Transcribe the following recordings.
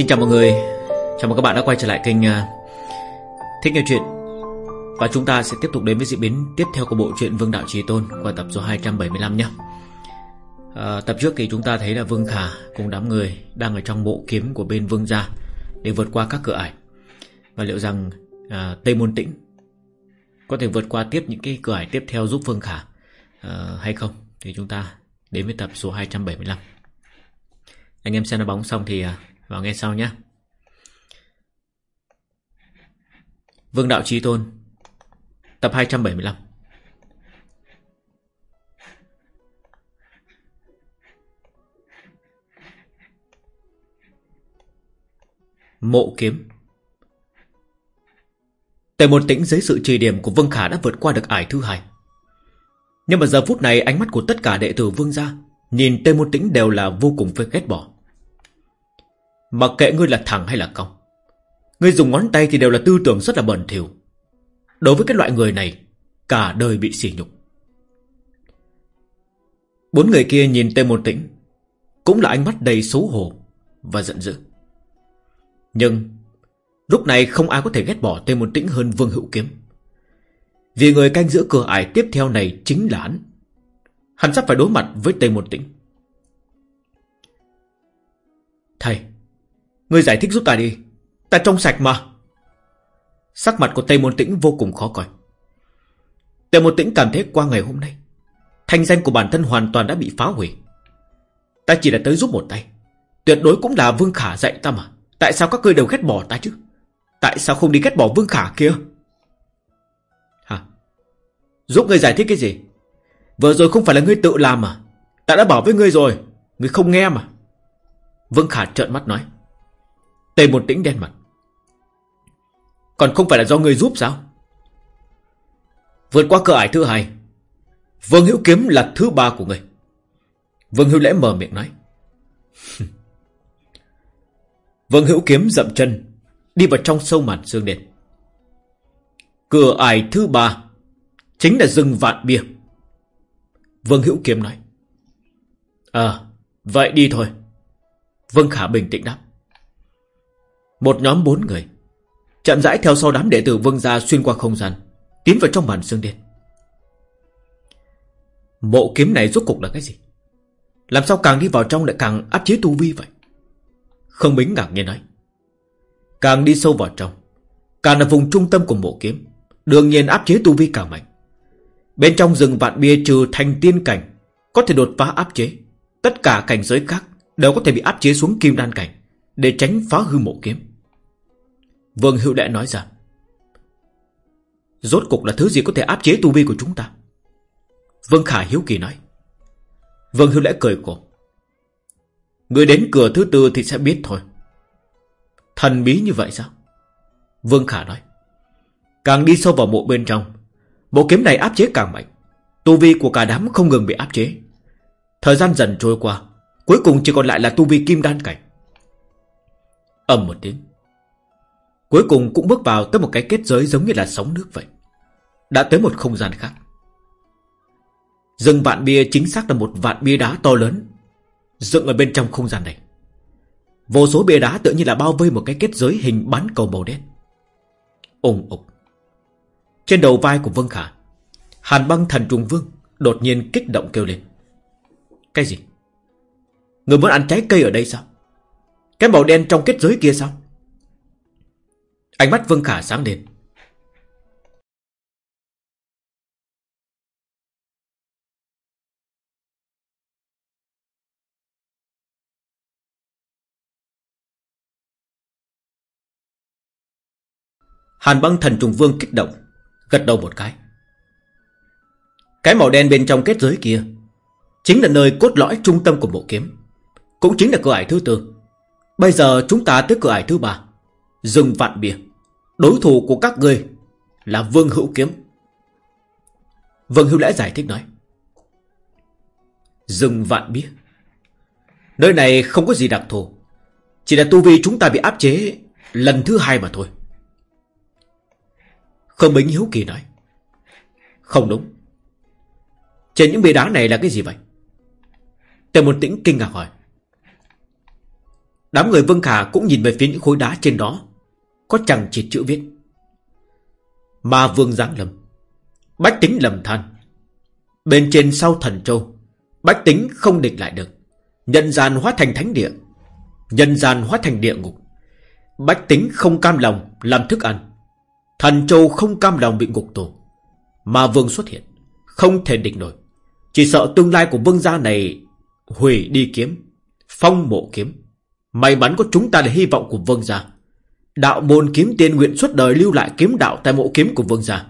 Xin chào mọi người. Chào mừng các bạn đã quay trở lại kênh à, Thích Nghe Chuyện. Và chúng ta sẽ tiếp tục đến với diễn biến tiếp theo của bộ truyện Vương Đạo Trí Tôn Qua tập số 275 nhé. À, Tập trước thì chúng ta thấy là Vương Khả cùng đám người Đang ở trong bộ kiếm của bên Vương Gia Để vượt qua các cửa ải. Và liệu rằng à, Tây Môn Tĩnh Có thể vượt qua tiếp những cái cửa ải tiếp theo giúp Vương Khả à, Hay không? Thì chúng ta đến với tập số 275 Anh em xem nó bóng xong thì à, vào nghe sau nhé. Vương Đạo Trí Tôn, Tập 275 Mộ kiếm. Tề một tĩnh dưới sự trì điểm của Vương Khả đã vượt qua được ải thứ hai. Nhưng mà giờ phút này ánh mắt của tất cả đệ tử Vương gia Nhìn Tề một tĩnh đều là vô cùng phê ghét bỏ. Mặc kệ ngươi là thẳng hay là cong Ngươi dùng ngón tay thì đều là tư tưởng rất là bẩn thỉu. Đối với cái loại người này, Cả đời bị sỉ nhục. Bốn người kia nhìn Tê Môn tĩnh, Cũng là ánh mắt đầy xấu hổ Và giận dữ. Nhưng Lúc này không ai có thể ghét bỏ Tê Môn tĩnh hơn Vương Hữu Kiếm. Vì người canh giữa cửa ải tiếp theo này chính là hắn. Hắn sắp phải đối mặt với Tê Môn tĩnh. Thầy Ngươi giải thích giúp ta đi. Ta trong sạch mà. Sắc mặt của Tây Môn Tĩnh vô cùng khó coi. Tây Môn Tĩnh cảm thấy qua ngày hôm nay, Thanh danh của bản thân hoàn toàn đã bị phá hủy. Ta chỉ là tới giúp một tay. Tuyệt đối cũng là Vương Khả dạy ta mà. Tại sao các ngươi đều ghét bỏ ta chứ? Tại sao không đi ghét bỏ Vương Khả kia? Hả? Giúp ngươi giải thích cái gì? Vừa rồi không phải là ngươi tự làm mà Ta đã bảo với ngươi rồi. Ngươi không nghe mà. Vương Khả trợn mắt nói. Tề một tĩnh đen mặt. Còn không phải là do người giúp sao? Vượt qua cửa ải thứ hai. Vương Hữu Kiếm là thứ ba của người. Vương Hữu Lễ mở miệng nói. Vương Hữu Kiếm dậm chân, đi vào trong sâu màn sương đen. Cửa ải thứ ba chính là rừng vạn bia. Vương Hữu Kiếm nói. À, vậy đi thôi. Vương Khả bình tĩnh đáp. Một nhóm bốn người. Chậm rãi theo sau đám đệ tử vương gia xuyên qua không gian, Tiến vào trong màn sương đen. Mộ kiếm này rốt cục là cái gì? Làm sao càng đi vào trong lại càng áp chế tu vi vậy? Không bính ngạc nhiên nói. Càng đi sâu vào trong, Càng là vùng trung tâm của mộ kiếm, Đương nhiên áp chế tu vi càng mạnh. Bên trong rừng vạn bia trừ thành tiên cảnh, Có thể đột phá áp chế. Tất cả cảnh giới khác Đều có thể bị áp chế xuống kim đan cảnh Để tránh phá hư mộ kiếm. Vương Hữu Lễ nói ra. Rốt cục là thứ gì có thể áp chế tu vi của chúng ta? Vương Khả hiếu kỳ nói. Vương Hữu Lễ cười cổ. Người đến cửa thứ tư thì sẽ biết thôi. Thần bí như vậy sao? Vương Khả nói. Càng đi sâu vào mộ bên trong, bộ kiếm này áp chế càng mạnh. Tu vi của cả đám không ngừng bị áp chế. Thời gian dần trôi qua, cuối cùng chỉ còn lại là tu vi kim đan cảnh. ầm một tiếng. Cuối cùng cũng bước vào tới một cái kết giới giống như là sóng nước vậy. Đã tới một không gian khác. Rừng vạn bia chính xác là một vạn bia đá to lớn, dựng ở bên trong không gian này. Vô số bia đá tự như là bao vây một cái kết giới hình bán cầu màu đen. Ùng ục. Trên đầu vai của Vương Khả, Hàn băng thần trùng vương đột nhiên kích động kêu lên. Cái gì? Người muốn ăn trái cây ở đây sao? Cái màu đen trong kết giới kia sao? Ánh mắt Vương Khả sáng lên. Hàn băng thần trùng vương kích động, gật đầu một cái. Cái màu đen bên trong kết giới kia, chính là nơi cốt lõi trung tâm của bộ kiếm, cũng chính là cửa ải thứ tư. Bây giờ chúng ta tới cửa ải thứ ba, rừng vạn bia. Đối thủ của các người Là Vương Hữu Kiếm. Vương Hữu Lễ giải thích nói, Dừng vạn bia. Nơi này không có gì đặc thù, Chỉ là tu vi chúng ta bị áp chế Lần thứ hai mà thôi. Khương Bính Hiếu Kỳ nói, Không đúng. Trên những bia đá này là cái gì vậy? Tề một tĩnh kinh ngạc hỏi, Đám người Vân Khả cũng nhìn về phía những khối đá trên đó. Có chẳng chỉ chữ viết. Ma Vương giáng Lâm Bách tính lầm than. Bên trên sau thần châu, Bách tính không địch lại được. Nhân gian hóa thành thánh địa. Nhân gian hóa thành địa ngục. Bách tính không cam lòng làm thức ăn. Thần châu không cam lòng bị ngục tù. Mà vương xuất hiện, Không thể địch nổi. Chỉ sợ tương lai của vương gia này Hủy đi kiếm, Phong mộ kiếm. May mắn có chúng ta là hy vọng của vương gia. Đạo môn kiếm tiên nguyện suốt đời lưu lại kiếm đạo tại mộ kiếm của vương gia.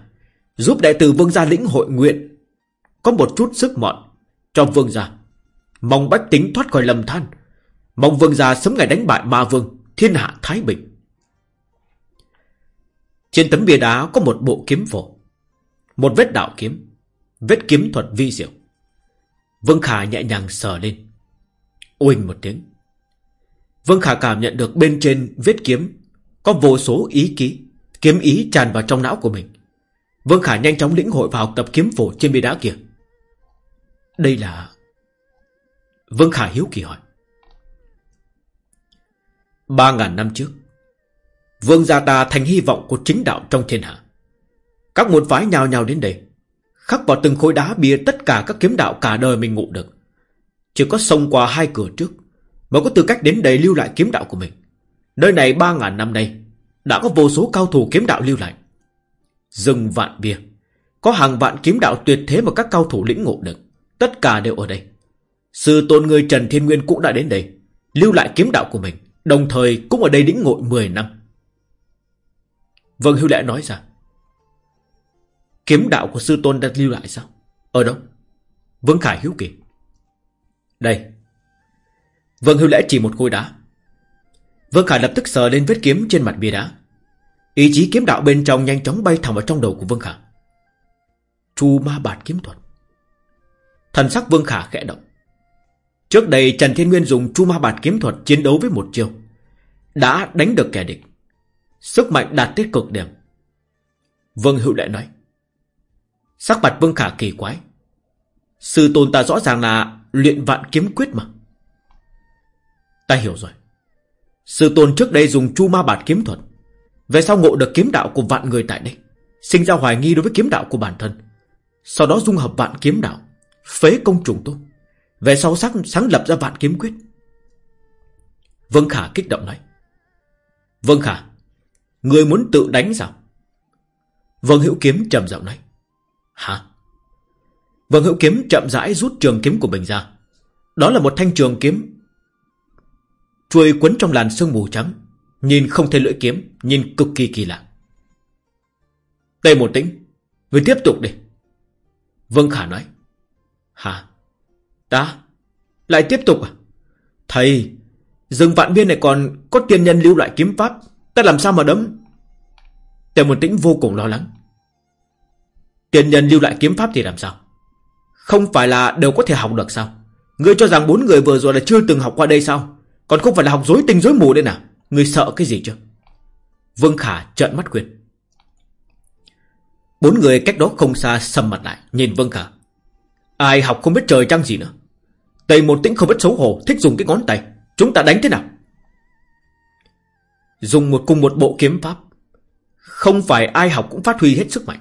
Giúp đệ tử vương gia lĩnh hội nguyện, Có một chút sức mọn Cho vương gia. Mong bách tính thoát khỏi lầm than. Mong vương gia sớm ngày đánh bại ma vương, Thiên hạ Thái Bình. Trên tấm bia đá có một bộ kiếm phổ, Một vết đạo kiếm, Vết kiếm thuật vi diệu. Vương Khả nhẹ nhàng sờ lên. Uỳnh một tiếng. Vương Khả cảm nhận được bên trên vết kiếm có vô số ý ký, Kiếm ý tràn vào trong não của mình. Vương Khả nhanh chóng lĩnh hội và học tập kiếm phổ trên bia đá kia. Đây là Vương Khả hiếu kỳ hỏi. Ba ngàn năm trước, Vương gia ta thành hy vọng của chính đạo trong thiên hạ. Các môn phái nhào nhào đến đây, Khắc vào từng khối đá bia tất cả các kiếm đạo cả đời mình ngụ được. Chỉ có xông qua hai cửa trước, Mới có tư cách đến đây lưu lại kiếm đạo của mình. Nơi này ba ngàn năm nay, Đã có vô số cao thủ kiếm đạo lưu lại. Rừng vạn bia, Có hàng vạn kiếm đạo tuyệt thế mà các cao thủ lĩnh ngộ được. Tất cả đều ở đây. Sư tôn người Trần Thiên Nguyên cũng đã đến đây, Lưu lại kiếm đạo của mình, Đồng thời cũng ở đây lĩnh ngộ 10 năm. Vâng Hưu Lệ nói ra. Kiếm đạo của sư tôn đã lưu lại sao? Ở đâu? Vương Khải hiếu kỳ Đây. Vâng Hưu Lễ chỉ một khối đá. Vương Khả lập tức sờ lên vết kiếm trên mặt bia đá. Ý chí kiếm đạo bên trong nhanh chóng bay thẳng vào trong đầu của Vương Khả Chu ma bạt kiếm thuật. Thần sắc Vương Khả khẽ động. Trước đây, Trần Thiên Nguyên dùng Chu ma bạt kiếm thuật chiến đấu với một chiêu, Đã đánh được kẻ địch. Sức mạnh đạt tới cực điểm. Vương Hữu lại nói, Sắc mặt Vương Khả kỳ quái. Sư tôn ta rõ ràng là luyện vạn kiếm quyết mà. Ta hiểu rồi. Sư tôn trước đây dùng chu ma bạt kiếm thuật. Về sau ngộ được kiếm đạo của vạn người tại đây Sinh ra hoài nghi đối với kiếm đạo của bản thân. Sau đó dung hợp vạn kiếm đạo Phế công trùng tu. Về sau sáng, sáng lập ra vạn kiếm quyết. Vương Khả kích động nói Vương Khả Người muốn tự đánh sao? Vương Hữu Kiếm trầm giọng nói Hả? Vương Hữu Kiếm chậm rãi rút trường kiếm của mình ra. Đó là một thanh trường kiếm Chuôi quấn trong làn sương mù trắng, Nhìn không thấy lưỡi kiếm, Nhìn cực kỳ kỳ lạ. Tây một tĩnh, Người tiếp tục đi. Vương Khả nói, Hả? Ta Lại tiếp tục à? Thầy, Rừng vạn biên này còn có tiên nhân lưu lại kiếm pháp, Ta làm sao mà đấm? Tề một tĩnh vô cùng lo lắng. Tiên nhân lưu lại kiếm pháp thì làm sao? Không phải là đều có thể học được sao? Ngươi cho rằng bốn người vừa rồi là chưa từng học qua đây sao? Còn không phải là học dối tinh dối mù đây nào? Người sợ cái gì chứ? Vương Khả trợn mắt khuyên. Bốn người cách đó không xa sầm mặt lại, Nhìn Vương Khả. Ai học không biết trời trăng gì nữa. Tây một tĩnh không biết xấu hổ, Thích dùng cái ngón tay. Chúng ta đánh thế nào? Dùng một cùng một bộ kiếm pháp. Không phải ai học cũng phát huy hết sức mạnh.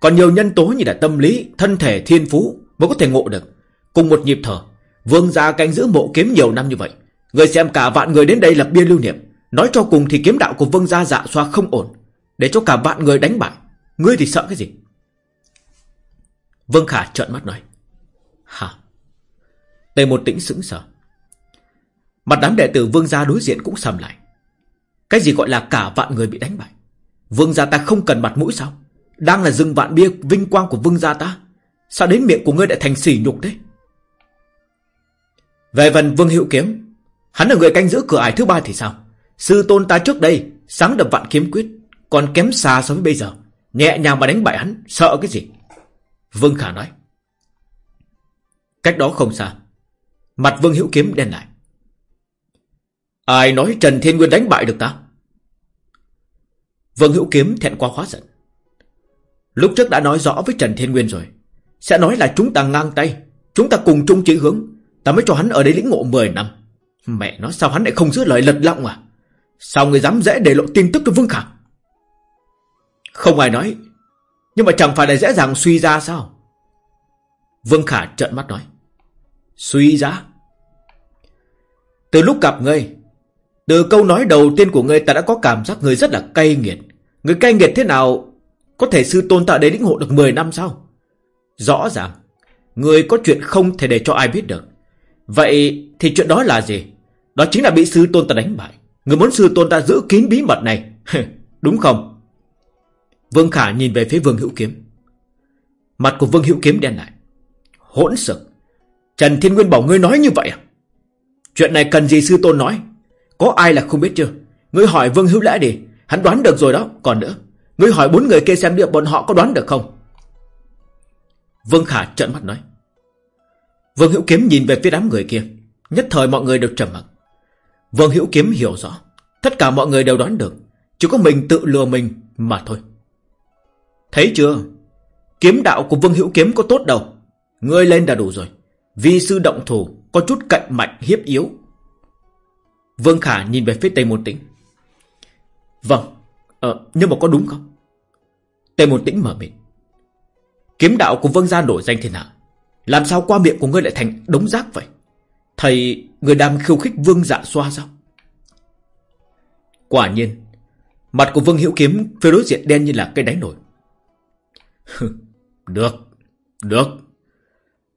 Còn nhiều nhân tố như là tâm lý, Thân thể, thiên phú Mới có thể ngộ được. Cùng một nhịp thở, Vương gia canh giữ bộ kiếm nhiều năm như vậy. Người xem cả vạn người đến đây lập bia lưu niệm. Nói cho cùng thì kiếm đạo của vương gia dạ xoa không ổn. Để cho cả vạn người đánh bại, Ngươi thì sợ cái gì? Vương Khả trợn mắt nói, Hả? Tề một tĩnh sững sờ. Mặt đám đệ tử vương gia đối diện cũng sầm lại. Cái gì gọi là cả vạn người bị đánh bại? Vương gia ta không cần mặt mũi sao? Đang là rừng vạn bia vinh quang của vương gia ta, Sao đến miệng của ngươi lại thành sỉ nhục đấy Về phần vương hiệu kiếm Hắn là người canh giữ cửa ải thứ ba thì sao? Sư tôn ta trước đây Sáng đập vạn kiếm quyết, Còn kém xa so với bây giờ. Nhẹ nhàng mà đánh bại hắn, Sợ cái gì? Vương Khả nói. Cách đó không xa. Mặt Vương Hữu Kiếm đen lại. Ai nói Trần Thiên Nguyên đánh bại được ta? Vương Hữu Kiếm thẹn qua hóa giận. Lúc trước đã nói rõ với Trần Thiên Nguyên rồi. Sẽ nói là chúng ta ngang tay, Chúng ta cùng chung chỉ hướng. Ta mới cho hắn ở đây lĩnh ngộ 10 năm. Mẹ nói sao hắn lại không giữ lời lật lọng à? Sao người dám dễ để lộ tin tức cho Vương Khả? Không ai nói. Nhưng mà chẳng phải là dễ dàng suy ra sao? Vương Khả trợn mắt nói. Suy ra? Từ lúc gặp ngươi, từ câu nói đầu tiên của ngươi ta đã có cảm giác ngươi rất là cay nghiệt. Người cay nghiệt thế nào có thể sư tôn tạo đến lĩnh hộ được 10 năm sao? Rõ ràng, người có chuyện không thể để cho ai biết được. Vậy thì chuyện đó là gì? Đó chính là bị sư tôn ta đánh bại. Người muốn sư tôn ta giữ kín bí mật này. Đúng không? Vương Khả nhìn về phía Vương Hữu Kiếm. Mặt của Vương Hữu Kiếm đen lại. Hỗn sực. Trần Thiên Nguyên bảo ngươi nói như vậy à? Chuyện này cần gì sư tôn nói? Có ai là không biết chưa? Ngươi hỏi Vương Hữu Lễ đi. Hắn đoán được rồi đó. Còn nữa. Ngươi hỏi bốn người kia xem liệu bọn họ có đoán được không? Vương Khả trợn mắt nói. Vương Hữu Kiếm nhìn về phía đám người kia. Nhất thời mọi người đều trầm mặc. Vương Hữu Kiếm hiểu rõ. Tất cả mọi người đều đoán được. Chỉ có mình tự lừa mình mà thôi. Thấy chưa? Kiếm đạo của Vương Hữu Kiếm có tốt đâu. Ngươi lên đã đủ rồi. Vi sư động thủ có chút cạnh mạnh hiếp yếu. Vương Khả nhìn về phía Tây Môn Tĩnh. Vâng, ờ, nhưng mà có đúng không? Tây Môn Tĩnh mở miệng. Kiếm đạo của Vương gia nổi danh thiên hạ. Làm sao qua miệng của ngươi lại thành đống rác vậy? Thầy, người đang khiêu khích Vương dạ xoa sao? Quả nhiên, mặt của Vương Hữu Kiếm phía đối diện đen như là cây đáy nổi. được, được.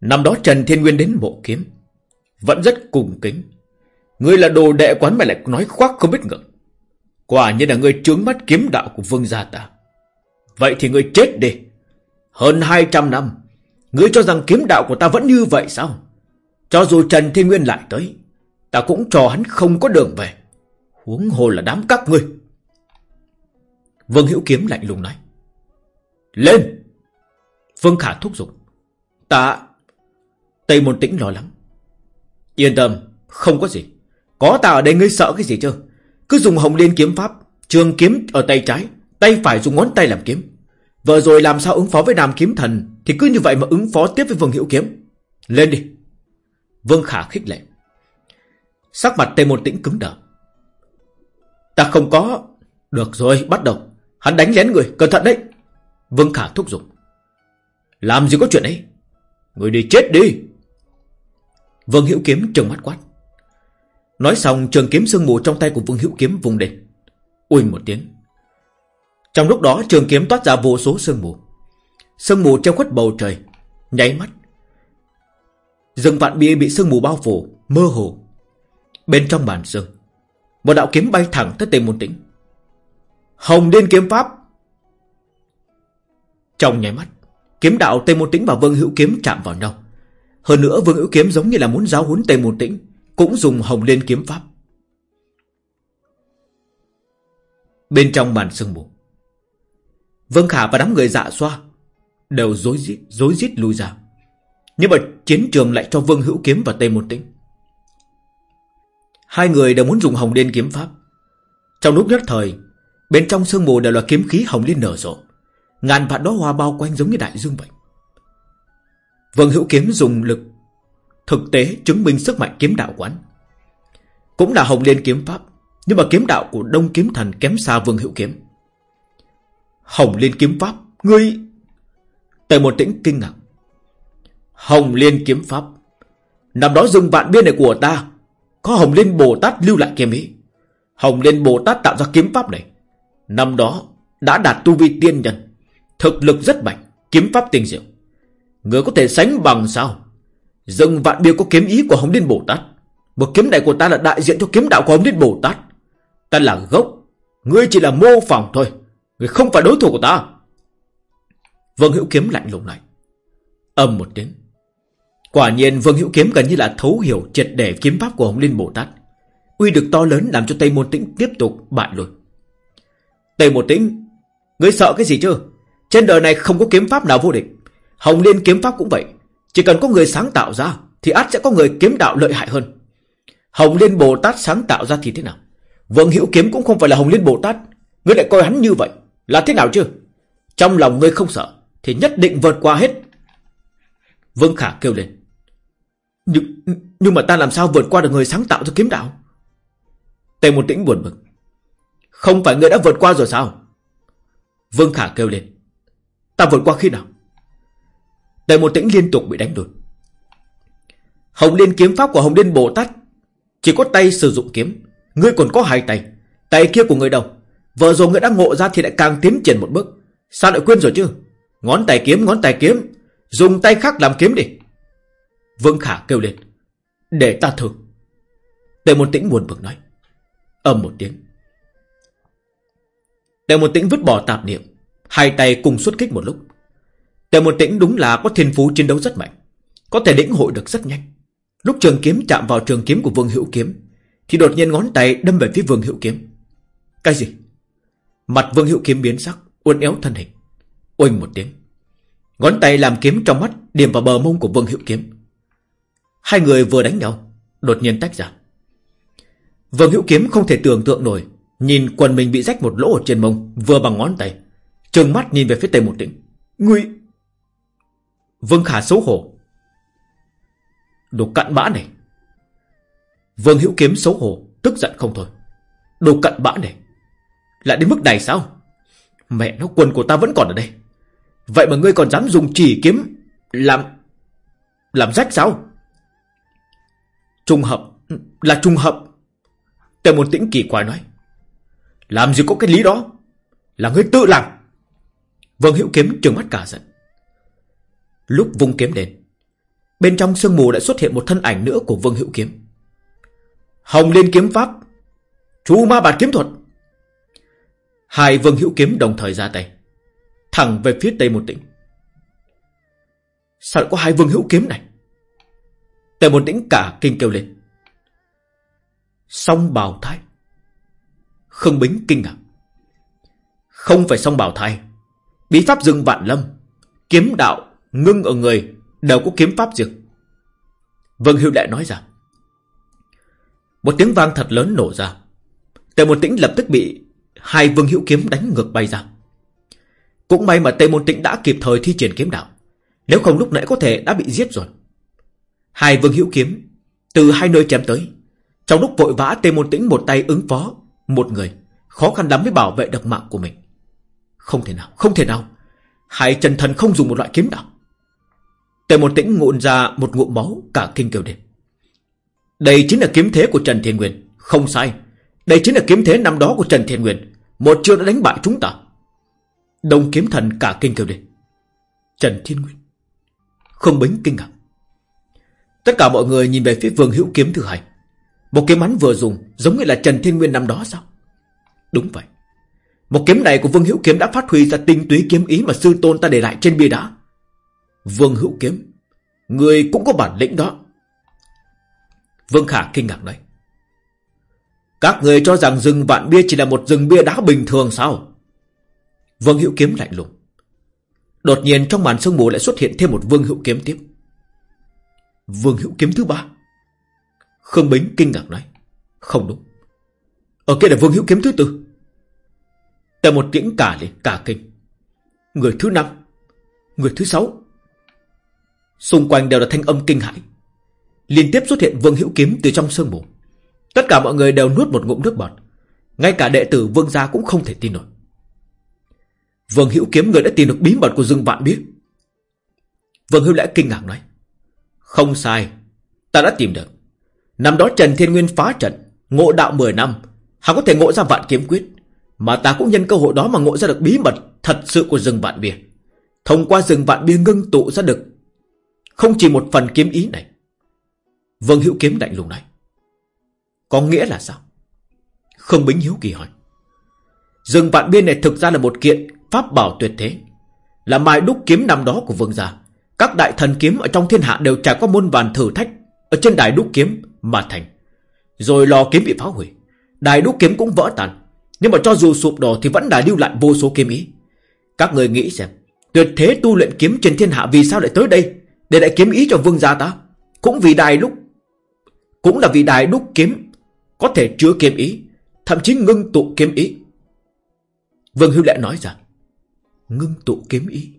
Năm đó Trần Thiên Nguyên đến mộ kiếm. Vẫn rất cùng kính. Ngươi là đồ đệ quán mà lại nói khoác không biết ngượng. Quả nhiên là ngươi trướng mắt kiếm đạo của vương gia ta. Vậy thì ngươi chết đi. Hơn 200 năm. Ngươi cho rằng kiếm đạo của ta vẫn như vậy sao? Cho dù Trần Thiên Nguyên lại tới. Ta cũng cho hắn không có đường về. Huống hồ là đám các ngươi. Vương Hữu Kiếm lạnh lùng nói. Lên! Vương Khả thúc giục. Ta... Tây Môn Tĩnh lo lắng. Yên tâm, không có gì. Có ta ở đây ngươi sợ cái gì chứ? Cứ dùng hồng liên kiếm pháp, trường kiếm ở tay trái, tay phải dùng ngón tay làm kiếm. Vừa rồi làm sao ứng phó với Nam Kiếm Thần thì cứ như vậy mà ứng phó tiếp với Vương Hữu Kiếm. Lên đi. Vương Khả khích lệ. Sắc mặt Tề Môn Tĩnh cứng đờ. Ta không có... Được rồi, bắt đầu. Hắn đánh lén người, cẩn thận đấy. Vương Khả thúc giục. Làm gì có chuyện ấy? Người đi chết đi. Vương Hữu Kiếm trừng mắt quát. Nói xong trường kiếm sương mù trong tay của Vương Hữu Kiếm vùng lên. Ui một tiếng. Trong lúc đó trường kiếm toát ra vô số sương mù. Sương mù treo khuất bầu trời. Nháy mắt. Rừng vạn bia bị sương mù bao phủ, mơ hồ. Bên trong bàn sương. Một đạo kiếm bay thẳng tới tề môn tĩnh. Hồng Liên kiếm pháp. Trong nháy mắt, kiếm đạo Tây Môn Tĩnh và Vương Hữu Kiếm chạm vào nhau. Hơn nữa Vương Hữu Kiếm giống như là muốn giáo huấn Tây Môn Tĩnh, cũng dùng Hồng Liên kiếm pháp. Bên trong màn sương mù, Vương Khả và đám người dạ xoa đều rối rít, rối rít lùi ra. Nhưng mà chiến trường lại cho Vương Hữu Kiếm và Tây Môn Tĩnh. Hai người đều muốn dùng Hồng Liên kiếm pháp. Trong lúc nhất thời, bên trong sương mù đều là kiếm khí Hồng Liên nở rộ. Ngàn vạn đóa hoa bao quanh giống như đại dương vậy. Vương Hữu Kiếm dùng lực thực tế chứng minh sức mạnh kiếm đạo quán. Cũng là Hồng Liên kiếm pháp, nhưng mà kiếm đạo của Đông Kiếm Thần kém xa Vương Hữu Kiếm. Hồng Liên kiếm pháp, ngươi... Tề một tĩnh kinh ngạc. Hồng Liên kiếm pháp. Năm đó rừng vạn biên này của ta, có Hồng Liên Bồ Tát lưu lại kiếm ý. Hồng Liên Bồ Tát tạo ra kiếm pháp này. Năm đó đã đạt tu vi tiên nhân, thực lực rất mạnh, kiếm pháp tinh diệu. Người có thể sánh bằng sao? Dừng vạn Biên có kiếm ý của Hồng Liên Bồ Tát. Một kiếm này của ta là đại diện cho kiếm đạo của Hồng Liên Bồ Tát. Ta là gốc. Ngươi chỉ là mô phỏng thôi. Ngươi không phải đối thủ của ta. Vương Hữu Kiếm lạnh lùng này Âm một tiếng. Quả nhiên Vương Hữu Kiếm gần như là thấu hiểu triệt để kiếm pháp của Hồng Liên Bồ Tát. Uy được to lớn làm cho Tây Môn Tĩnh tiếp tục bại lui. Tây Môn Tĩnh, ngươi sợ cái gì chứ? Trên đời này không có kiếm pháp nào vô địch. Hồng Liên kiếm pháp cũng vậy. Chỉ cần có người sáng tạo ra Thì át sẽ có người kiếm đạo lợi hại hơn Hồng Liên Bồ Tát sáng tạo ra thì thế nào Vương Hữu Kiếm cũng không phải là Hồng Liên Bồ Tát Ngươi lại coi hắn như vậy Là thế nào chứ Trong lòng ngươi không sợ Thì nhất định vượt qua hết Vương Khả kêu lên nhưng, nhưng mà ta làm sao vượt qua được người sáng tạo ra kiếm đạo? Tề một tĩnh buồn bực. Không phải người đã vượt qua rồi sao? Vương Khả kêu lên. Ta vượt qua khi nào? Tề một tĩnh liên tục bị đánh đuổi. Hồng Liên kiếm pháp của Hồng Liên Bồ Tát chỉ có tay sử dụng kiếm, ngươi còn có hai tay, tay kia của ngươi đâu? Vợ rồi ngươi đã ngộ ra thì lại càng tiến triển một bước, sao lại quên rồi chứ? Ngón tay kiếm, ngón tay kiếm, dùng tay khác làm kiếm đi. Vương Khả kêu lên, để ta thử. Tề Môn Tĩnh buồn bực nói, ầm một tiếng. Tề Môn Tĩnh vứt bỏ tạp niệm, hai tay cùng xuất kích một lúc. Tề Môn Tĩnh đúng là có thiên phú chiến đấu rất mạnh, có thể lĩnh hội được rất nhanh. Lúc trường kiếm chạm vào trường kiếm của Vương Hữu Kiếm Thì đột nhiên ngón tay đâm về phía Vương Hữu Kiếm Cái gì? Mặt Vương Hữu Kiếm biến sắc Uốn éo thân hình Oanh một tiếng Ngón tay làm kiếm trong mắt Điểm vào bờ mông của Vương Hữu Kiếm Hai người vừa đánh nhau Đột nhiên tách ra Vương Hữu Kiếm không thể tưởng tượng nổi Nhìn quần mình bị rách một lỗ ở trên mông Vừa bằng ngón tay Trừng mắt nhìn về phía tây một tĩnh Ngươi Vương Khả xấu hổ Đồ cặn bã này. Vương Hữu Kiếm xấu hổ, tức giận không thôi. Đồ cặn bã này. Lại đến mức này sao? Mẹ nó quần của ta vẫn còn ở đây. Vậy mà ngươi còn dám dùng chỉ kiếm làm... Làm rách sao? Trùng hợp. Là trùng hợp. Tề môn tĩnh kỳ quái nói. Làm gì có cái lý đó? Là ngươi tự làm. Vương Hữu Kiếm trừng mắt cả giận. Lúc vung kiếm đến, Bên trong sương mù đã xuất hiện một thân ảnh nữa của Vương Hữu Kiếm. Hồng Liên Kiếm Pháp Chú Ma Bạt Kiếm Thuật Hai Vương Hữu Kiếm đồng thời ra tay, Thẳng về phía Tây Một Tĩnh Sao lại có hai Vương Hữu Kiếm này Tề Một Tĩnh cả kinh kêu lên. Song bào thai Khương Bính kinh ngạc. Không phải song bào thai Bí pháp rừng vạn lâm, Kiếm đạo, ngưng ở người, Đều có kiếm pháp riêng. Vân Hưu lại nói ra. Một tiếng vang thật lớn nổ ra. Tề Môn Tĩnh lập tức bị Hai vương hữu kiếm đánh ngược bay ra. Cũng may mà Tề Môn Tĩnh đã kịp thời thi triển kiếm đạo. Nếu không lúc nãy có thể đã bị giết rồi. Hai vương hữu kiếm Từ hai nơi chém tới Trong lúc vội vã Tề Môn Tĩnh một tay ứng phó Một người Khó khăn lắm mới bảo vệ được mạng của mình Không thể nào, không thể nào Hai chân thần không dùng một loại kiếm nào Tề môn tĩnh ngụn ra một ngụm máu cả kinh kêu lên. Đây chính là kiếm thế của Trần Thiên Nguyên. Không sai. Đây chính là kiếm thế năm đó của Trần Thiên Nguyên. Một chiêu đã đánh bại chúng ta. Đông kiếm thần cả kinh kêu lên. Trần Thiên Nguyên. Không bính kinh ngạc. Tất cả mọi người nhìn về phía vương hữu kiếm thứ hai. Một kiếm hắn vừa dùng, giống như là Trần Thiên Nguyên năm đó sao? Đúng vậy. Một kiếm này của Vương Hữu Kiếm đã phát huy ra tinh túy kiếm ý mà sư tôn ta để lại trên bia đá. Vương Hữu Kiếm, Người cũng có bản lĩnh đó Vương Khả kinh ngạc nói Các người cho rằng rừng vạn bia chỉ là một rừng bia đá bình thường sao Vương Hữu Kiếm lạnh lùng Đột nhiên trong màn sương mù lại xuất hiện thêm một Vương Hữu Kiếm tiếp Vương Hữu Kiếm thứ ba. Khương Bính kinh ngạc nói, Không đúng. Ở kia là Vương Hữu Kiếm thứ tư. Tại một tiếng cả lên cả kinh. Người thứ năm, Người thứ sáu. Xung quanh đều là thanh âm kinh hãi. Liên tiếp xuất hiện vương hữu kiếm từ trong sương mù. Tất cả mọi người đều nuốt một ngụm nước bọt. Ngay cả đệ tử vương gia cũng không thể tin nổi. Vương hữu kiếm người đã tìm được bí mật của Dương Vạn biết Vương hữu lại kinh ngạc nói không sai. Ta đã tìm được. Năm đó Trần Thiên Nguyên phá trận, Ngộ đạo 10 năm. Hắn có thể ngộ ra vạn kiếm quyết. Mà ta cũng nhân cơ hội đó mà ngộ ra được bí mật Thật sự của rừng vạn bia. Thông qua rừng vạn bia ngưng tụ ra được không chỉ một phần kiếm ý này. Vương Hữu Kiếm lạnh lùng này. Có nghĩa là sao? Không Bính Hiếu Kỳ hỏi. Rừng vạn biên này thực ra là một kiện Pháp bảo tuyệt thế, Là mai đúc kiếm năm đó của vương gia. Các đại thần kiếm ở trong thiên hạ đều trải qua môn vàn thử thách Ở trên đài đúc kiếm mà thành. Rồi lò kiếm bị phá hủy, Đài đúc kiếm cũng vỡ tan. Nhưng mà cho dù sụp đổ thì vẫn đã lưu lại vô số kiếm ý. Các người nghĩ xem, Tuyệt thế tu luyện kiếm trên thiên hạ vì sao lại tới đây để lại kiếm ý cho vương gia ta? Cũng vì đài đúc, Cũng là vì đài đúc kiếm Có thể chứa kiếm ý, Thậm chí ngưng tụ kiếm ý. Vương Hưu Lệ nói rằng, Ngưng tụ kiếm ý?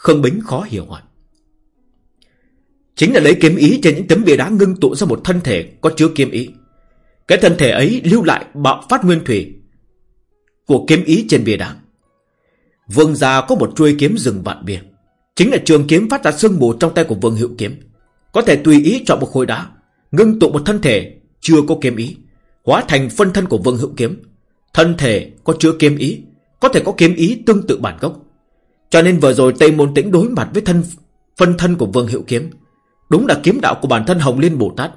Khương Bính khó hiểu hỏi Chính là lấy kiếm ý trên những tấm bia đá ngưng tụ ra một thân thể có chứa kiếm ý. Cái thân thể ấy lưu lại bạo phát nguyên thủy của kiếm ý trên bia đá. Vương gia có một chuôi kiếm rừng vạn bia. Chính là trường kiếm phát ra sương mù trong tay của Vương Hữu Kiếm. Có thể tùy ý chọn một khối đá, ngưng tụ một thân thể chưa có kiếm ý, hóa thành phân thân của Vương Hữu Kiếm. Thân thể có chứa kiếm ý, có thể có kiếm ý tương tự bản gốc. Cho nên vừa rồi Tây Môn Tĩnh đối mặt với thân phân thân của Vương hiệu Kiếm. Đúng là kiếm đạo của bản thân Hồng Liên Bồ Tát.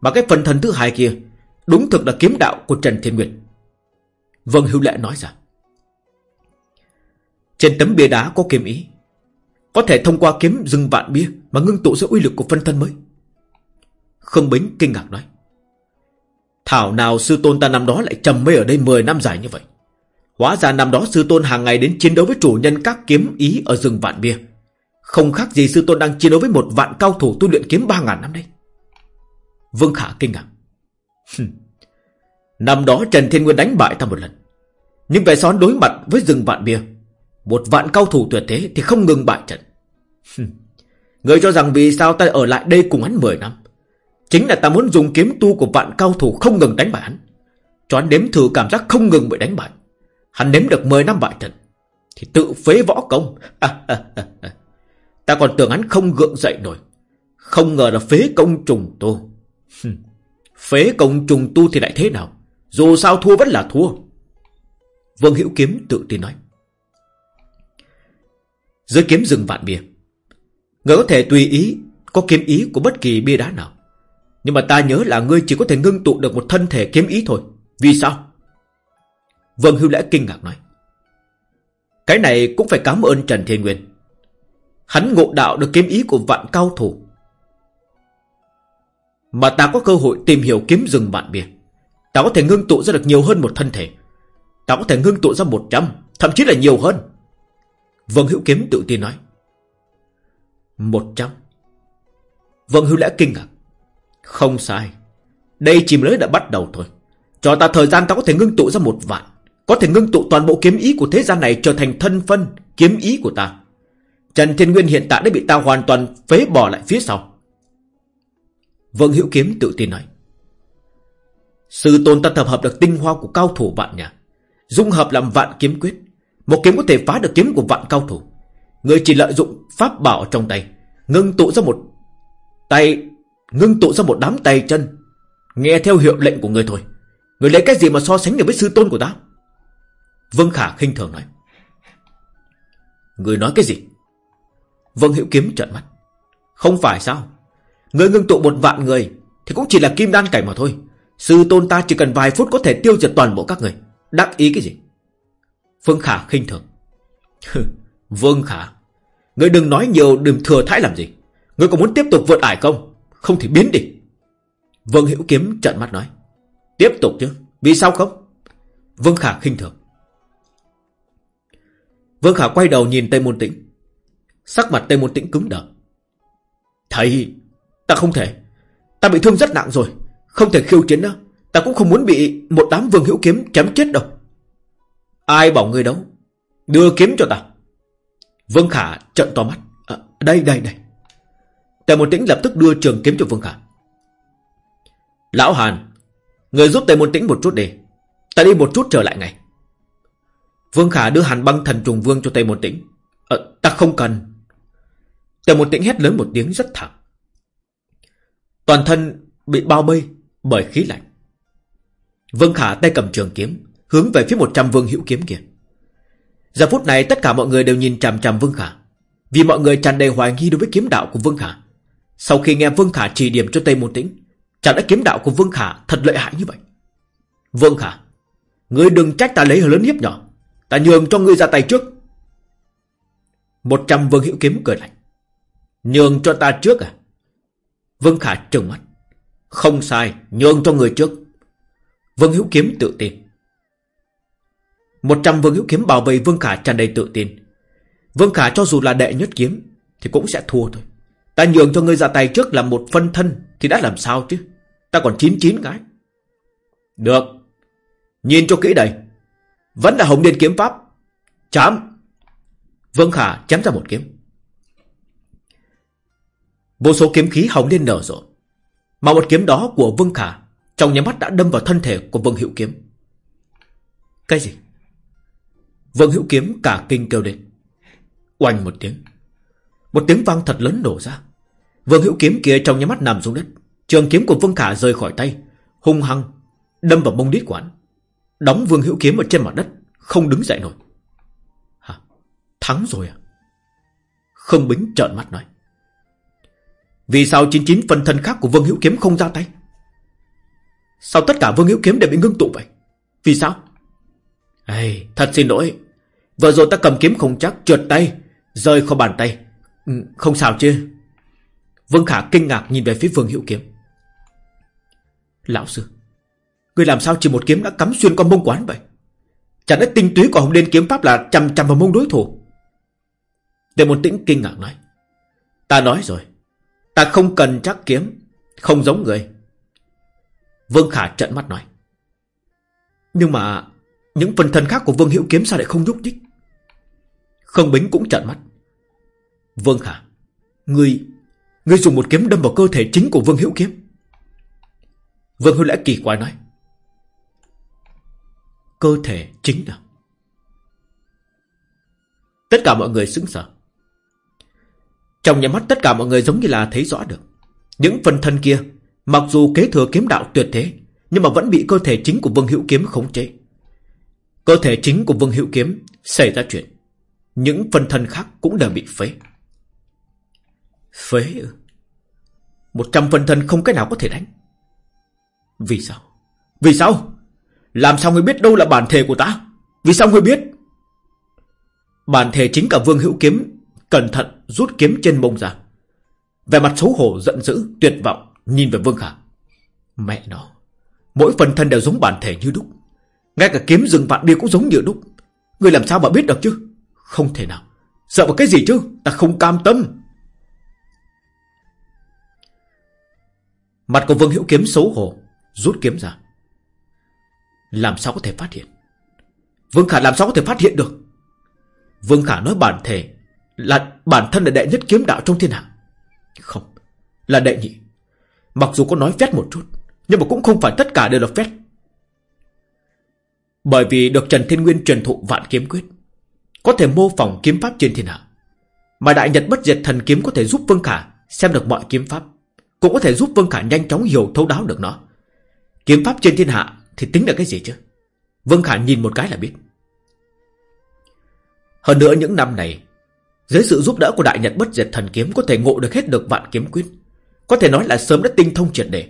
Mà cái phân thân thứ hai kia, đúng thực là kiếm đạo của Trần Thiên Nguyệt. Vương Hữu Lệ nói ra. Trên tấm bia đá có kiếm ý. Có thể thông qua kiếm rừng vạn bia mà ngưng tụ ra uy lực của phân thân mới. Khương Bính kinh ngạc nói. Thảo nào sư tôn ta năm đó lại trầm mê ở đây 10 năm dài như vậy. Hóa ra năm đó sư tôn hàng ngày đến chiến đấu với chủ nhân các kiếm ý ở rừng vạn bia. Không khác gì sư tôn đang chiến đấu với một vạn cao thủ tu luyện kiếm 3.000 năm đây. Vương Khả kinh ngạc. năm đó Trần Thiên Nguyên đánh bại ta một lần. Nhưng về sau đối mặt với rừng vạn bia. Một vạn cao thủ tuyệt thế thì không ngừng bại trận. Người cho rằng vì sao ta ở lại đây cùng hắn 10 năm. Chính là ta muốn dùng kiếm tu của vạn cao thủ không ngừng đánh bại hắn. Cho hắn đếm thử cảm giác không ngừng bị đánh bại. Hắn nếm được 10 năm bại trận. Thì tự phế võ công. ta còn tưởng hắn không gượng dậy nổi. Không ngờ là phế công trùng tu. phế công trùng tu thì lại thế nào? Dù sao thua vẫn là thua. Vương Hữu Kiếm tự tin nói. Dưới kiếm rừng vạn bia. Người có thể tùy ý, có kiếm ý của bất kỳ bia đá nào. Nhưng mà ta nhớ là ngươi chỉ có thể ngưng tụ được một thân thể kiếm ý thôi. Vì sao? Vân Hưu Lễ kinh ngạc nói. Cái này cũng phải cảm ơn Trần Thiên Nguyên. Hắn ngộ đạo được kiếm ý của vạn cao thủ. Mà ta có cơ hội tìm hiểu kiếm rừng bạn bia. Ta có thể ngưng tụ ra được nhiều hơn một thân thể. Ta có thể ngưng tụ ra một trăm, thậm chí là nhiều hơn. Vân Hữu Kiếm tự tin nói. Một trăm. Vân Hữu Lễ kinh ngạc. Không sai. Đây chỉ mới đã bắt đầu thôi. Cho ta thời gian ta có thể ngưng tụ ra một vạn. Có thể ngưng tụ toàn bộ kiếm ý của thế gian này trở thành thân phân, kiếm ý của ta. Trần Thiên Nguyên hiện tại đã bị ta hoàn toàn phế bỏ lại phía sau. vương Hữu Kiếm tự tin nói. Sư tôn ta tập hợp được tinh hoa của cao thủ vạn nhà. Dung hợp làm vạn kiếm quyết. Một kiếm có thể phá được kiếm của vạn cao thủ. Người chỉ lợi dụng pháp bảo trong tay. Ngưng tụ ra một tay Ngưng tụ ra một đám tay chân Nghe theo hiệu lệnh của người thôi Người lấy cái gì mà so sánh được với sư tôn của ta Vương Khả khinh thường nói Người nói cái gì Vương Hữu Kiếm trợn mắt Không phải sao Người ngưng tụ một vạn người Thì cũng chỉ là kim đan cảnh mà thôi Sư tôn ta chỉ cần vài phút có thể tiêu diệt toàn bộ các người Đắc ý cái gì Vương Khả khinh thường Vương Khả, Người đừng nói nhiều đừng thừa thãi làm gì Người có muốn tiếp tục vượt ải không không thể biến đi. Vương Hữu Kiếm trợn mắt nói. Tiếp tục chứ. Vì sao không? Vương Khả khinh thường. Vương Khả quay đầu nhìn Tây Môn Tĩnh. Sắc mặt Tây Môn Tĩnh cứng đờ. Thầy, ta không thể. Ta bị thương rất nặng rồi. Không thể khiêu chiến nữa. Ta cũng không muốn bị một đám Vương Hữu Kiếm chém chết đâu. Ai bảo người đâu? Đưa kiếm cho ta. Vương Khả trợn to mắt. À, đây, đây, đây. Tề Môn Tĩnh lập tức đưa trường kiếm cho Vương Khả. Lão Hàn, người giúp Tề Môn Tĩnh một chút đi. Ta đi một chút trở lại ngay. Vương Khả đưa hàn băng thần trùng vương cho Tề Môn Tĩnh. Ờ, ta không cần. Tề Môn Tĩnh hét lớn một tiếng rất thẳng. Toàn thân bị bao mây bởi khí lạnh. Vương Khả tay cầm trường kiếm, hướng về phía 100 vương hữu kiếm kia. Giờ phút này tất cả mọi người đều nhìn chằm chằm Vương Khả. Vì mọi người tràn đầy hoài nghi đối với kiếm đạo của Vương Khả. Sau khi nghe Vương Khả chỉ điểm cho Tây Môn Tĩnh Chẳng đã kiếm đạo của Vương Khả thật lợi hại như vậy Vương Khả Ngươi đừng trách ta lấy lớn hiếp nhỏ Ta nhường cho ngươi ra tay trước. Một trăm Vương Hữu Kiếm cười lạnh. Nhường cho ta trước à? Vương Khả trừng mắt. Không sai, Nhường cho người trước. Vương Hữu Kiếm tự tin. Một trăm Vương Hữu Kiếm bảo vệ Vương Khả tràn đầy tự tin. Vương Khả cho dù là đệ nhất kiếm Thì cũng sẽ thua thôi. Ta nhường cho ngươi ra tay trước là một phân thân Thì đã làm sao chứ? Ta còn chín chín cái. Được. Nhìn cho kỹ đây. Vẫn là hồng điên kiếm pháp. Chám. Vương Khả chém ra một kiếm. Vô số kiếm khí hồng lên nở rộ. Mà một kiếm đó của Vương Khả Trong nhà mắt đã đâm vào thân thể của Vương Hữu Kiếm. Cái gì? Vương Hữu Kiếm cả kinh kêu lên. Oanh một tiếng. Một tiếng vang thật lớn nổ ra. Vương Hữu Kiếm kia trong nhà mắt nằm xuống đất. Trường kiếm của Vương Khả rơi khỏi tay, Hung hăng Đâm vào mông đít của anh Đóng Vương Hữu Kiếm ở trên mặt đất Không đứng dậy nổi. Hả? Thắng rồi à? Không bính trợn mắt nói. Vì sao 99 phần thân khác của Vương Hữu Kiếm không ra tay? Sao tất cả Vương Hữu Kiếm đều bị ngưng tụ vậy? Vì sao? Ê, Thật xin lỗi. Vừa rồi ta cầm kiếm không chắc trượt tay Rơi khỏi bàn tay. Ừ, không sao chứ. Vương Khả kinh ngạc nhìn về phía Vương Hữu Kiếm. Lão sư Người làm sao chỉ một kiếm đã cắm xuyên qua mông quán vậy? Chẳng lẽ tinh túy của Hồng Liên kiếm pháp là chằm chằm vào mông đối thủ? Tề Môn tĩnh kinh ngạc nói, Ta nói rồi, Ta không cần chắc kiếm, Không giống người. Vương Khả trận mắt nói, Nhưng mà Những phần thân khác của Vương Hữu Kiếm sao lại không nhúc nhích? Không Bính cũng trận mắt, Vương Khả, Ngươi Ngươi dùng một kiếm đâm vào cơ thể chính của Vương Hữu Kiếm. Vương Hữu Lẽ kỳ quái nói Cơ thể chính là. Tất cả mọi người sững sờ. Trong nhà mắt tất cả mọi người giống như là thấy rõ được. Những phần thân kia, Mặc dù kế thừa kiếm đạo tuyệt thế, Nhưng mà vẫn bị cơ thể chính của Vương Hữu Kiếm khống chế. Cơ thể chính của Vương Hữu Kiếm Xảy ra chuyện. Những phần thân khác cũng đều bị phế. Phế ư? Một trăm phần thân không cái nào có thể đánh. Vì sao? Vì sao? Làm sao ngươi biết đâu là bản thể của ta? Vì sao ngươi biết? Bản thể chính cả Vương Hữu Kiếm Cẩn thận rút kiếm trên mông ra. Về mặt xấu hổ, giận dữ, Tuyệt vọng, nhìn về Vương Khả Mẹ nó, Mỗi phần thân đều giống bản thể như đúc. Ngay cả kiếm rừng vạn bia cũng giống như đúc. Người làm sao mà biết được chứ? Không thể nào. Sợ vào cái gì chứ? Ta không cam tâm. Mặt của Vương Hữu Kiếm xấu hổ, Rút kiếm ra. Làm sao có thể phát hiện? Vương Khả làm sao có thể phát hiện được? Vương Khả nói bản thể Là bản thân là đệ nhất kiếm đạo trong thiên hạ. Không, Là đệ nhị. Mặc dù có nói phét một chút, Nhưng mà cũng không phải tất cả đều là phét. Bởi vì được Trần Thiên Nguyên truyền thụ vạn kiếm quyết, Có thể mô phỏng kiếm pháp trên thiên hạ, Mà Đại Nhật bất diệt thần kiếm có thể giúp Vương Khả Xem được mọi kiếm pháp, Cũng có thể giúp Vương Khả nhanh chóng hiểu thấu đáo được nó. Kiếm pháp trên thiên hạ thì tính là cái gì chứ? Vương Khả nhìn một cái là biết. Hơn nữa những năm này, Dưới sự giúp đỡ của Đại Nhật bất diệt thần kiếm Có thể ngộ được hết được vạn kiếm quyết. Có thể nói là sớm đã tinh thông triệt đề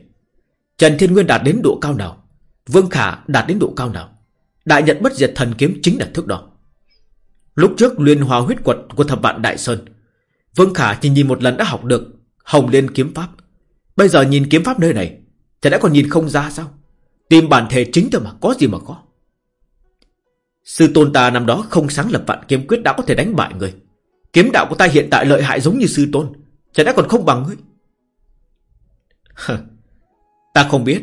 Trần Thiên Nguyên đạt đến độ cao nào? Vương Khả đạt đến độ cao nào? Đại Nhật bất diệt thần kiếm chính là thước đo. Lúc trước liên hòa huyết quật của thập vạn Đại Sơn, Vương Khả chỉ nhìn một lần đã học được Hồng Liên kiếm pháp. Bây giờ nhìn kiếm pháp nơi này Thì đã còn nhìn không ra sao? Tìm bản thể chính thôi mà có gì mà có. Sư tôn ta năm đó không sáng lập vạn kiếm quyết đã có thể đánh bại người. Kiếm đạo của ta hiện tại lợi hại giống như sư tôn Chả đã còn không bằng ngươi? Ta không biết.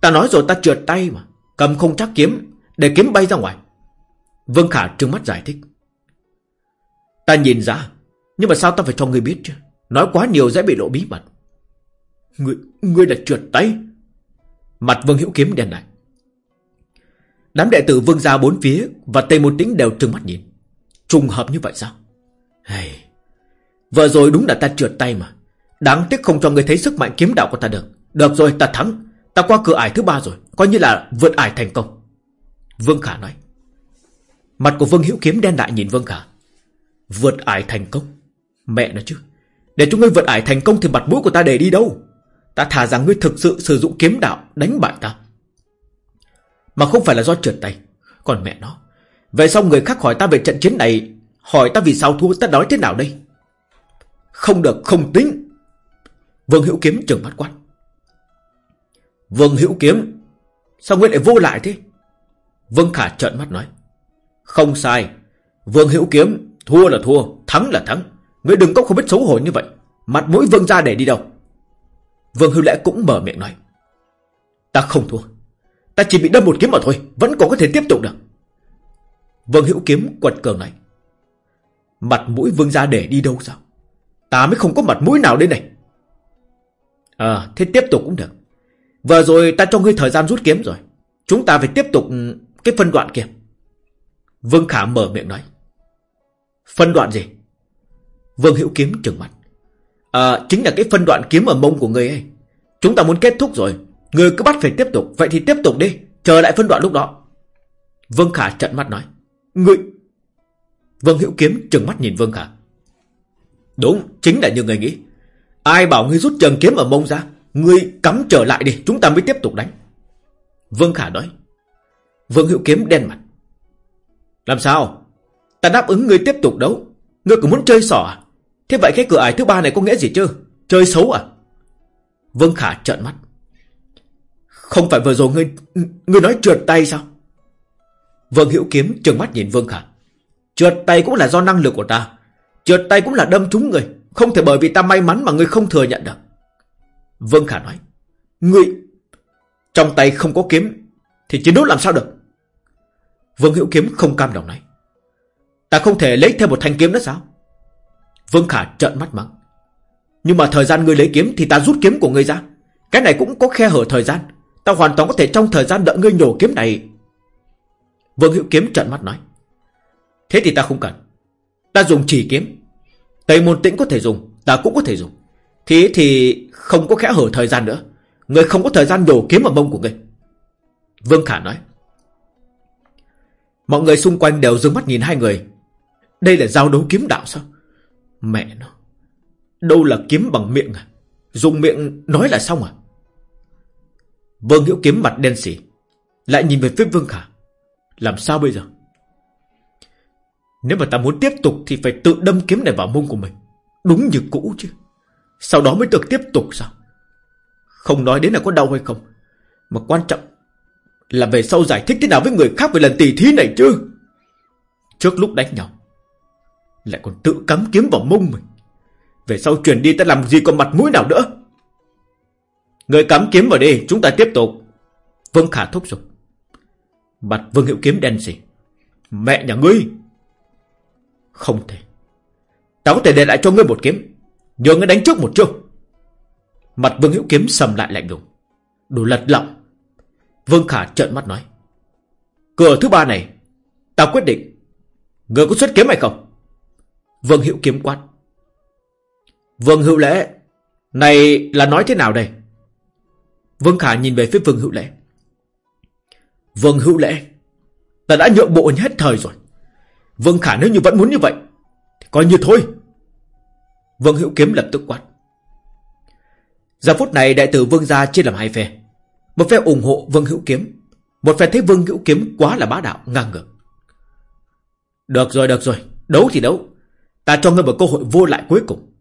Ta nói rồi ta trượt tay mà Cầm không chắc kiếm Để kiếm bay ra ngoài. Vương Khả trừng mắt giải thích. Ta nhìn ra Nhưng mà sao ta phải cho ngươi biết chứ? Nói quá nhiều dễ bị lộ bí mật. Ngươi, ngươi là trượt tay. Mặt Vương Hữu Kiếm đen lại. Đám đệ tử Vương gia bốn phía Và Tây Môn Tĩnh đều trừng mắt nhìn. Trùng hợp như vậy sao? Hey. Vừa rồi đúng là ta trượt tay mà. Đáng tiếc không cho người thấy sức mạnh kiếm đạo của ta được. Được rồi, ta thắng. Ta qua cửa ải thứ ba rồi. Coi như là vượt ải thành công. Vương Khả nói. Mặt của Vương Hữu Kiếm đen đại nhìn Vương Khả. Vượt ải thành công? Mẹ nó chứ. Để chúng ngươi vượt ải thành công thì mặt mũi của ta để đi đâu? Ta thả rằng ngươi thực sự sử dụng kiếm đạo Đánh bại ta. Mà không phải là do trượt tay. Còn mẹ nó. Vậy sau người khác hỏi ta về trận chiến này, Hỏi ta vì sao thua, ta nói thế nào đây? Không được, không tính. Vương Hữu Kiếm trừng mắt quát. Vương Hữu Kiếm, Sao ngươi lại vô lại thế? Vương Khả trợn mắt nói. Không sai. Vương Hữu Kiếm, Thua là thua, Thắng là thắng. Ngươi đừng có không biết xấu hổ như vậy. Mặt mũi vương ra để đi đâu? Vương Hữu Lẽ cũng mở miệng nói, Ta không thua. Ta chỉ bị đâm một kiếm mà thôi, Vẫn còn có thể tiếp tục được. Vương Hữu Kiếm quật cường này, Mặt mũi vương ra để đi đâu sao? Ta mới không có mặt mũi nào đây này. À thế tiếp tục cũng được. Vừa rồi ta cho ngươi thời gian rút kiếm rồi. Chúng ta phải tiếp tục ừ, cái phân đoạn kia. Vương Khả mở miệng nói, Phân đoạn gì? Vương Hữu Kiếm trừng mặt À chính là cái phân đoạn kiếm ở mông của người ấy. Chúng ta muốn kết thúc rồi. Người cứ bắt phải tiếp tục. Vậy thì tiếp tục đi. Chờ lại phân đoạn lúc đó. Vương Khả trận mắt nói. Người Vương Hữu Kiếm trừng mắt nhìn Vương Khả. Đúng, chính là như người nghĩ. Ai bảo ngươi rút trường kiếm ở mông ra? Ngươi cắm trở lại đi. Chúng ta mới tiếp tục đánh. Vương Khả nói. Vương Hữu Kiếm đen mặt. Làm sao? Ta đáp ứng ngươi tiếp tục đấu. Ngươi cũng muốn chơi sỏ à? Thế vậy cái cửa ải thứ ba này có nghĩa gì chứ? Chơi xấu à? Vương Khả trợn mắt. Không phải vừa rồi ngươi Ngươi nói trượt tay sao? Vương Hữu Kiếm trừng mắt nhìn Vương Khả. Trượt tay cũng là do năng lực của ta. Trượt tay cũng là đâm trúng người. Không thể bởi vì ta may mắn mà ngươi không thừa nhận được. Vương Khả nói. Ngươi, Trong tay không có kiếm, Thì chiến đấu làm sao được? Vương Hữu Kiếm không cam lòng nói. Ta không thể lấy thêm một thanh kiếm nữa sao? Vương Khả trợn mắt mắng. Nhưng mà thời gian ngươi lấy kiếm Thì ta rút kiếm của ngươi ra. Cái này cũng có khe hở thời gian. Ta hoàn toàn có thể trong thời gian đợi ngươi nhổ kiếm này. Vương Hữu Kiếm trợn mắt nói. Thế thì ta không cần. Ta dùng chỉ kiếm. Tây môn tĩnh có thể dùng, Ta cũng có thể dùng. Thế thì không có kẽ hở thời gian nữa. Người không có thời gian nhổ kiếm vào mông của ngươi. Vương Khả nói. Mọi người xung quanh đều dừng mắt nhìn hai người. Đây là giao đấu kiếm đạo sao? Mẹ nó, Đâu là kiếm bằng miệng à? Dùng miệng nói là xong à? Vương Hữu kiếm mặt đen xỉ Lại nhìn về phía Vương Khả. Làm sao bây giờ? Nếu mà ta muốn tiếp tục Thì phải tự đâm kiếm này vào mông của mình. Đúng như cũ chứ. Sau đó mới được tiếp tục sao? Không nói đến là có đau hay không. Mà quan trọng Là về sau giải thích thế nào với người khác Về lần tỷ thí này chứ. Trước lúc đánh nhau lại còn tự cắm kiếm vào mông mình. Về sau chuyển đi ta làm gì còn mặt mũi nào nữa? Người cắm kiếm vào đi Chúng ta tiếp tục. Vương Khả thúc giục Mặt Vương Hiệu Kiếm đen gì Mẹ nhà ngươi! Không thể. Ta có thể để lại cho ngươi một kiếm. Nhờ ngươi đánh trước một chút. Mặt Vương Hữu Kiếm sầm lại lạnh lùng. Đủ lật lọng. Vương Khả trợn mắt nói. Cửa thứ ba này, Ta quyết định. Ngươi có xuất kiếm hay không? Vương Hữu kiếm quát. Vương Hữu Lễ, này là nói thế nào đây? Vương Khả nhìn về phía Vương Hữu Lễ. Vương Hữu Lễ, ta đã nhượng bộ hết thời rồi. Vương Khả nếu như vẫn muốn như vậy, thì coi như thôi. Vương Hữu Kiếm lập tức quát. Giờ phút này đại tử Vương gia chia làm hai phe. Một phe ủng hộ Vương Hữu Kiếm, một phe thấy Vương Hữu Kiếm quá là bá đạo, ngang ngược. Được rồi, được rồi, đấu thì đấu. Ta cho ngươi một cơ hội vô lại cuối cùng.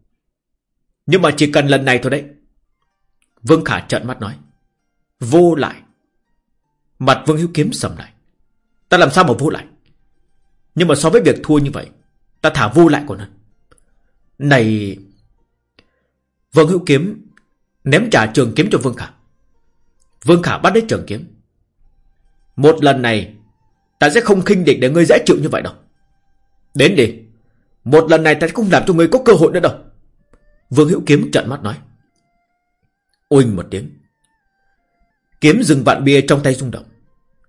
Nhưng mà chỉ cần lần này thôi đấy. Vương Khả trợn mắt nói. Vô lại. Mặt Vương Hiếu Kiếm sầm lại. Ta làm sao mà vô lại? Nhưng mà so với việc thua như vậy, ta thả vô lại còn hơn. Này... Vương Hữu Kiếm ném trả trường kiếm cho Vương Khả. Vương Khả bắt lấy trường kiếm. Một lần này, ta sẽ không khinh địch để ngươi dễ chịu như vậy đâu. Đến đi. Một lần này ta không làm cho người có cơ hội nữa đâu. Vương Hữu Kiếm trợn mắt nói. Oanh một tiếng. Kiếm dừng vạn bia trong tay rung động.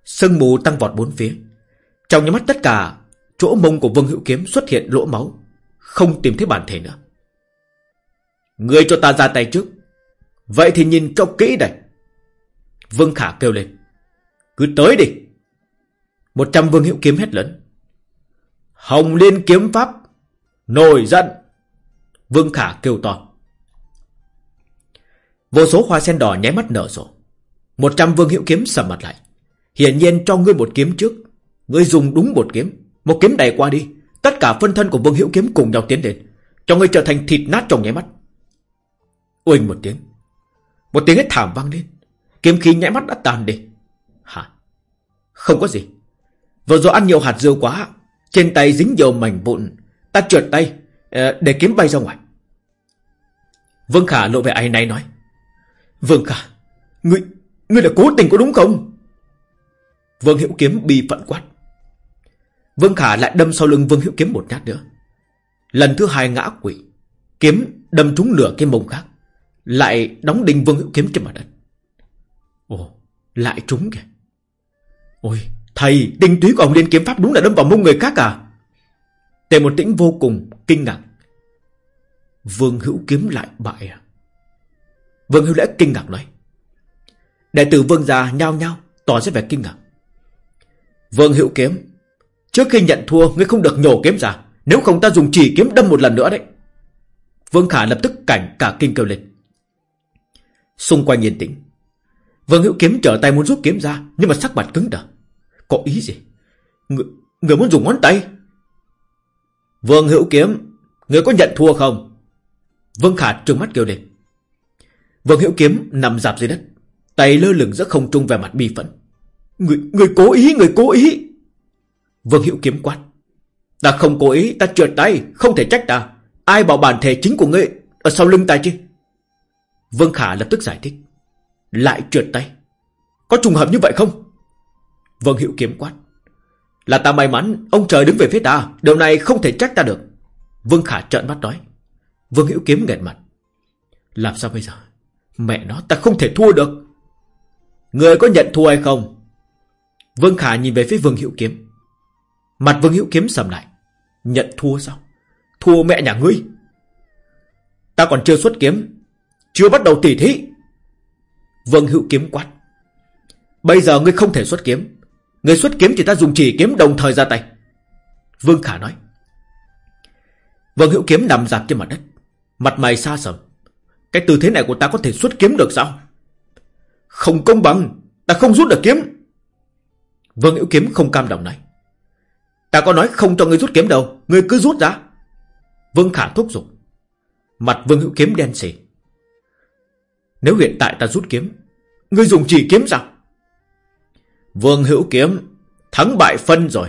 Sương mù tăng vọt bốn phía. Trong những mắt tất cả, chỗ mông của Vương Hữu Kiếm xuất hiện lỗ máu. Không tìm thấy bản thể nữa. Người cho ta ra tay trước. Vậy thì nhìn cho kỹ đây. Vương Khả kêu lên. Cứ tới đi. Một trăm Vương Hữu Kiếm hét lớn. Hồng Liên Kiếm Pháp Nổi giận! Vương Khả kêu to. Vô số hoa sen đỏ nháy mắt nở rộ. Một trăm vương hiệu kiếm sầm mặt lại. Hiển nhiên cho ngươi một kiếm trước. Ngươi dùng đúng một kiếm. Một kiếm đầy qua đi. Tất cả phân thân của vương hiệu kiếm cùng nhau tiến đến Cho ngươi trở thành thịt nát trong nháy mắt. Uỳnh một tiếng. Một tiếng hết thảm vang lên. Kiếm khí nháy mắt đã tàn đi. Hả? Không có gì. Vừa rồi ăn nhiều hạt dưa quá. Trên tay dính nhiều mảnh vụn Ta trượt tay ờ, Để kiếm bay ra ngoài. Vương Khả lộ vẻ ai này nói. Vương Khả Ngươi, ngươi là cố tình có đúng không? Vương Hiệu Kiếm bị phận quát. Vương Khả lại đâm sau lưng Vương Hiệu Kiếm một nhát nữa. Lần thứ hai ngã quỷ Kiếm đâm trúng lửa cái mông khác Lại đóng đinh Vương Hữu Kiếm trên mặt đất. Ồ Lại trúng kìa. Ôi thầy đinh túy của ông Liên Kiếm Pháp đúng là đâm vào mông người khác à? Tề một tĩnh vô cùng kinh ngạc. Vương Hữu Kiếm lại bại à? Vương Hữu Lễ kinh ngạc nói Đệ tử Vương già nhao nhao Tỏ ra vẻ kinh ngạc. Vương Hữu Kiếm Trước khi nhận thua ngươi không được nhổ kiếm ra. Nếu không ta dùng chỉ kiếm đâm một lần nữa đấy. Vương Khả lập tức cảnh cả kinh kêu lên. Xung quanh yên tĩnh. Vương Hữu Kiếm trở tay muốn rút kiếm ra Nhưng mà sắc mặt cứng đờ. Có ý gì? Người, người muốn dùng ngón tay. Vương Hữu Kiếm Người có nhận thua không? Vương Khả trừng mắt kêu lên. Vương Hữu Kiếm nằm dạp dưới đất Tay lơ lửng giữa không trung về mặt bi phẫn. Người, người cố ý, người cố ý! Vương Hữu Kiếm quát. Ta không cố ý, ta trượt tay Không thể trách ta. Ai bảo bản thể chính của ngươi Ở sau lưng ta chứ? Vương Khả lập tức giải thích. Lại trượt tay. Có trùng hợp như vậy không? Vương Hữu Kiếm quát. Là ta may mắn, Ông trời đứng về phía ta. Điều này không thể trách ta được. Vương Khả trợn mắt nói. Vương Hữu Kiếm nghẹt mặt. Làm sao bây giờ? Mẹ nó, ta không thể thua được. Người có nhận thua hay không? Vương Khả nhìn về phía Vương Hữu Kiếm. Mặt Vương Hữu Kiếm sầm lại. Nhận thua sao? Thua mẹ nhà ngươi. Ta còn chưa xuất kiếm. Chưa bắt đầu tỉ thí. Vương Hữu Kiếm quát. Bây giờ ngươi không thể xuất kiếm. Người xuất kiếm thì ta dùng chỉ kiếm đồng thời ra tay. Vương Khả nói. Vương Hữu Kiếm nằm dạp trên mặt đất. Mặt mày xa sầm. Cái tư thế này của ta có thể xuất kiếm được sao? Không công bằng. Ta không rút được kiếm. Vương Hữu Kiếm không cam động nói Ta có nói không cho ngươi rút kiếm đâu. Ngươi cứ rút ra. Vương Khả thúc giục. Mặt Vương Hữu Kiếm đen xỉ Nếu hiện tại ta rút kiếm, Ngươi dùng chỉ kiếm sao? Vương Hữu Kiếm, Thắng bại phân rồi.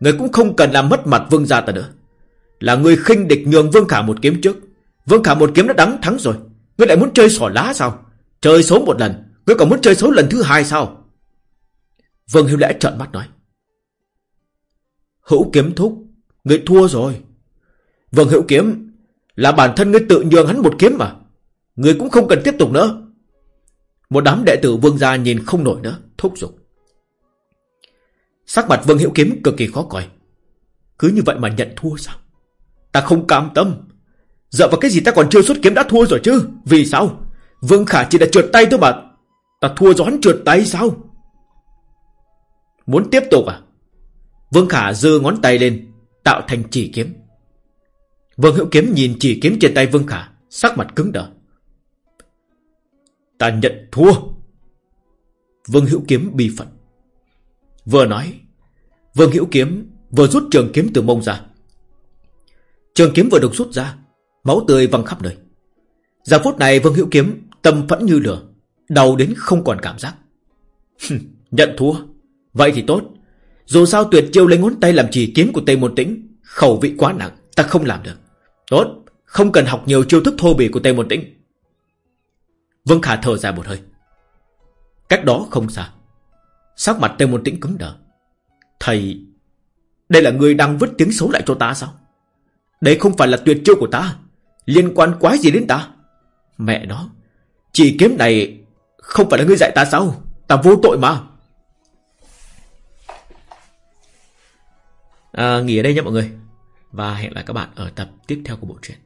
Người cũng không cần làm mất mặt Vương gia ta nữa. Là người khinh địch nhường Vương Khả một kiếm trước. Vương Khả một kiếm đã đắng thắng rồi. Ngươi lại muốn chơi sỏ lá sao? Chơi xấu một lần. Ngươi còn muốn chơi xấu lần thứ hai sao? Vương Hữu Lẽ trợn mắt nói. Hữu kiếm thúc Ngươi thua rồi. Vương Hữu Kiếm, Là bản thân ngươi tự nhường hắn một kiếm mà. Ngươi cũng không cần tiếp tục nữa. Một đám đệ tử Vương gia nhìn không nổi nữa, Thúc giục. Sắc mặt Vương Hữu Kiếm cực kỳ khó coi. Cứ như vậy mà nhận thua sao? Ta không cam tâm. Dựa vào cái gì ta còn chưa xuất kiếm đã thua rồi chứ? Vì sao? Vương Khả chỉ là trượt tay thôi mà. Ta thua do hắn trượt tay sao? Muốn tiếp tục à? Vương Khả giơ ngón tay lên, Tạo thành chỉ kiếm. Vương Hữu Kiếm nhìn chỉ kiếm trên tay Vương Khả, Sắc mặt cứng đờ. Ta nhận thua. Vương Hữu Kiếm bi phận Vừa nói Vương Hữu Kiếm, vừa rút trường kiếm từ mông ra. Trường kiếm vừa được rút ra, Máu tươi văng khắp nơi. Giờ phút này Vương Hữu Kiếm Tâm phẫn như lửa, Đau đến không còn cảm giác. Nhận thua. Vậy thì tốt. Dù sao tuyệt chiêu lấy ngón tay làm chỉ kiếm của Tây Môn Tĩnh, Khẩu vị quá nặng, Ta không làm được. Tốt, Không cần học nhiều chiêu thức thô bỉ của Tây Môn Tĩnh. Vương Khả thở dài một hơi. Cách đó không xa Sắc mặt Tề Môn Tĩnh cứng đờ. Thầy Đây là người đang vứt tiếng xấu lại cho ta sao? Đây không phải là tuyệt chiêu của ta Liên quan quái gì đến ta? Mẹ nó Chỉ kiếm này Không phải là ngươi dạy ta sao? Ta vô tội mà. À, Nghỉ ở đây nha mọi người Và hẹn lại các bạn ở tập tiếp theo của bộ truyện.